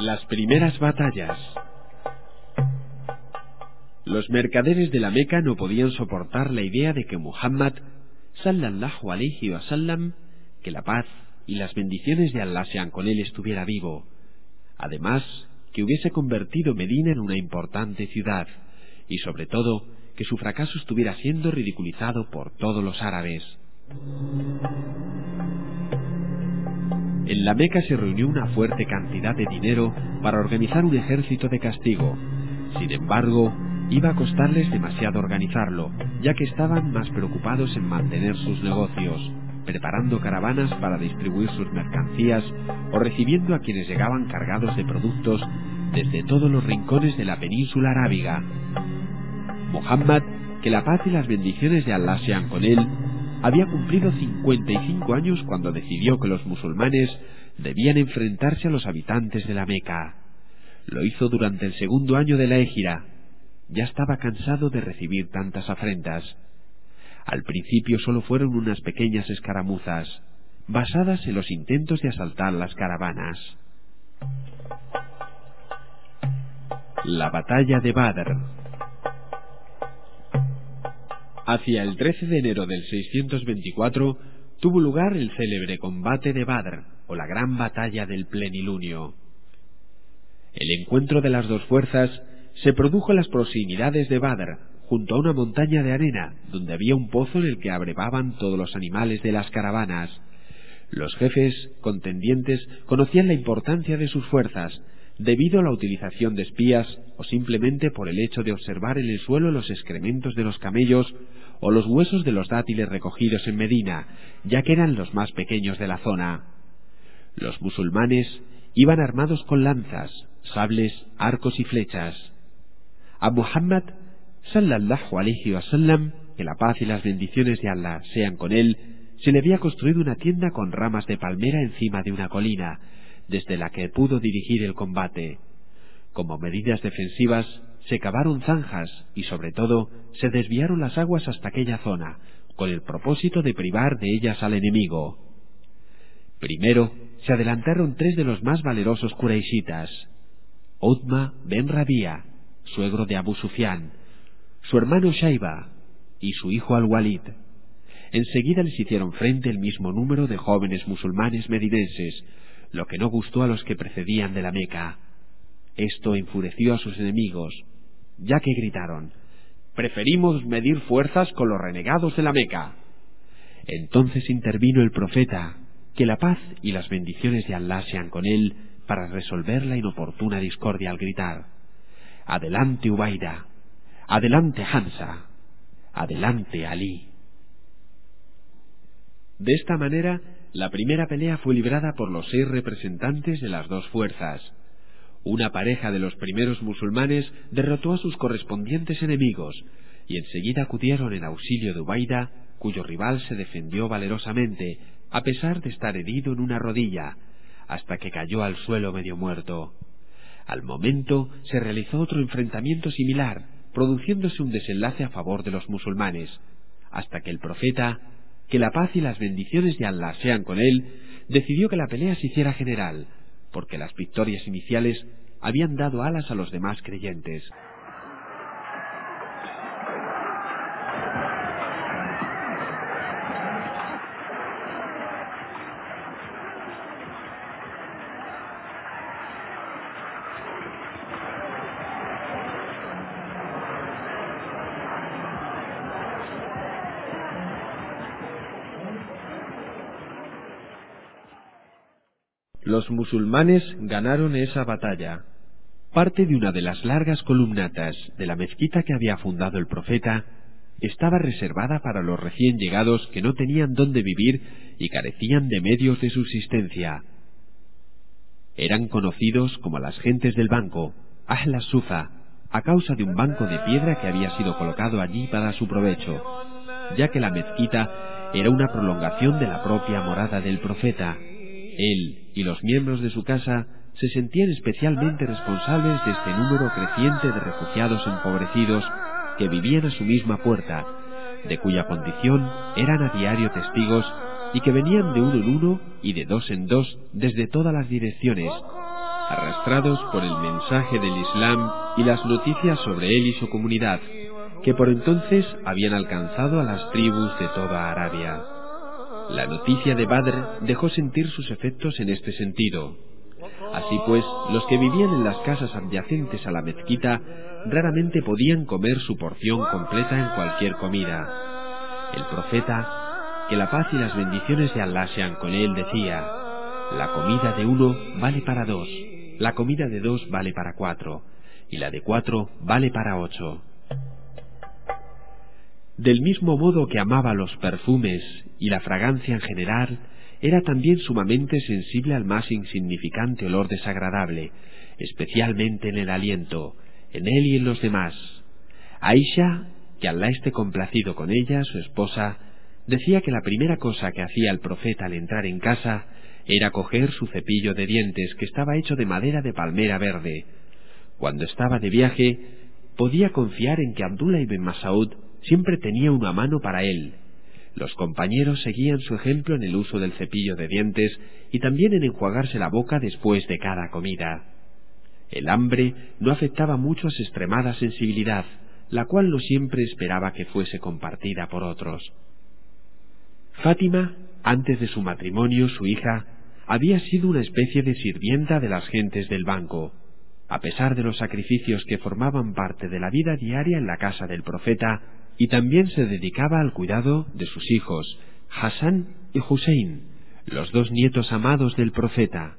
Las primeras batallas. Los mercaderes de la Meca no podían soportar la idea de que Muhammad, sallallahu alayhi wa sallam, que la paz y las bendiciones de Allah sean con él estuviera vivo. Además, que hubiese convertido Medina en una importante ciudad y sobre todo que su fracaso estuviera siendo ridiculizado por todos los árabes. En la Meca se reunió una fuerte cantidad de dinero para organizar un ejército de castigo. Sin embargo, iba a costarles demasiado organizarlo, ya que estaban más preocupados en mantener sus negocios, preparando caravanas para distribuir sus mercancías o recibiendo a quienes llegaban cargados de productos desde todos los rincones de la península arábiga. Muhammad, que la paz y las bendiciones de Allah sean con él, había cumplido 55 años cuando decidió que los musulmanes debían enfrentarse a los habitantes de la Meca. Lo hizo durante el segundo año de la Égira. Ya estaba cansado de recibir tantas afrentas. Al principio solo fueron unas pequeñas escaramuzas, basadas en los intentos de asaltar las caravanas. La batalla de Badr Hacia el 13 de enero del 624 tuvo lugar el célebre combate de Badr, o la gran batalla del plenilunio. El encuentro de las dos fuerzas se produjo en las proximidades de Badr, junto a una montaña de arena, donde había un pozo en el que abrevaban todos los animales de las caravanas. Los jefes contendientes conocían la importancia de sus fuerzas, debido a la utilización de espías o simplemente por el hecho de observar en el suelo los excrementos de los camellos o los huesos de los dátiles recogidos en Medina, ya que eran los más pequeños de la zona. Los musulmanes iban armados con lanzas, sables, arcos y flechas. A Muhammad, sallallahu alayhi wasallam, que la paz y las bendiciones de Allah sean con él, se le había construido una tienda con ramas de palmera encima de una colina, desde la que pudo dirigir el combate. Como medidas defensivas, se cavaron zanjas y, sobre todo, se desviaron las aguas hasta aquella zona, con el propósito de privar de ellas al enemigo. Primero, se adelantaron tres de los más valerosos Quraishitas, Utma ben Rabia, suegro de Abu Sufyan, su hermano Shaiba y su hijo Al-Walid. Enseguida les hicieron frente el mismo número de jóvenes musulmanes medinenses, lo que no gustó a los que precedían de la Meca. Esto enfureció a sus enemigos, ya que gritaron Preferimos medir fuerzas con los renegados de la Meca. Entonces intervino el profeta, que la paz y las bendiciones de Allah sean con él, para resolver la inoportuna discordia al gritar Adelante Ubaida, adelante Hansa, adelante Ali. De esta manera, la primera pelea fue librada por los seis representantes de las dos fuerzas. Una pareja de los primeros musulmanes derrotó a sus correspondientes enemigos y enseguida acudieron en auxilio de Ubaida, cuyo rival se defendió valerosamente, a pesar de estar herido en una rodilla, hasta que cayó al suelo medio muerto. Al momento se realizó otro enfrentamiento similar, produciéndose un desenlace a favor de los musulmanes, hasta que el profeta que la paz y las bendiciones de Allah sean con él, decidió que la pelea se hiciera general, porque las victorias iniciales habían dado alas a los demás creyentes. Los musulmanes ganaron esa batalla. Parte de una de las largas columnatas de la mezquita que había fundado el profeta estaba reservada para los recién llegados que no tenían dónde vivir y carecían de medios de subsistencia. Eran conocidos como las gentes del banco, Ahla Sufa, a causa de un banco de piedra que había sido colocado allí para su provecho, ya que la mezquita era una prolongación de la propia morada del profeta. Él y los miembros de su casa se sentían especialmente responsables de este número creciente de refugiados empobrecidos que vivían a su misma puerta, de cuya condición eran a diario testigos y que venían de uno en uno y de dos en dos desde todas las direcciones, arrastrados por el mensaje del Islam y las noticias sobre él y su comunidad, que por entonces habían alcanzado a las tribus de toda Arabia. La noticia de Badr dejó sentir sus efectos en este sentido. Así pues, los que vivían en las casas adyacentes a la mezquita raramente podían comer su porción completa en cualquier comida. El profeta, que la paz y las bendiciones de Allah sean con él, decía, la comida de uno vale para dos, la comida de dos vale para cuatro, y la de cuatro vale para ocho. Del mismo modo que amaba los perfumes y la fragancia en general, era también sumamente sensible al más insignificante olor desagradable, especialmente en el aliento, en él y en los demás. Aisha, que Allah esté complacido con ella, su esposa, decía que la primera cosa que hacía el profeta al entrar en casa era coger su cepillo de dientes que estaba hecho de madera de palmera verde. Cuando estaba de viaje, podía confiar en que Abdullah ibn Masaud siempre tenía una mano para él. Los compañeros seguían su ejemplo en el uso del cepillo de dientes y también en enjuagarse la boca después de cada comida. El hambre no afectaba mucho a su extremada sensibilidad, la cual no siempre esperaba que fuese compartida por otros. Fátima, antes de su matrimonio, su hija, había sido una especie de sirvienta de las gentes del banco. A pesar de los sacrificios que formaban parte de la vida diaria en la casa del profeta, y también se dedicaba al cuidado de sus hijos, Hassan y Hussein, los dos nietos amados del profeta.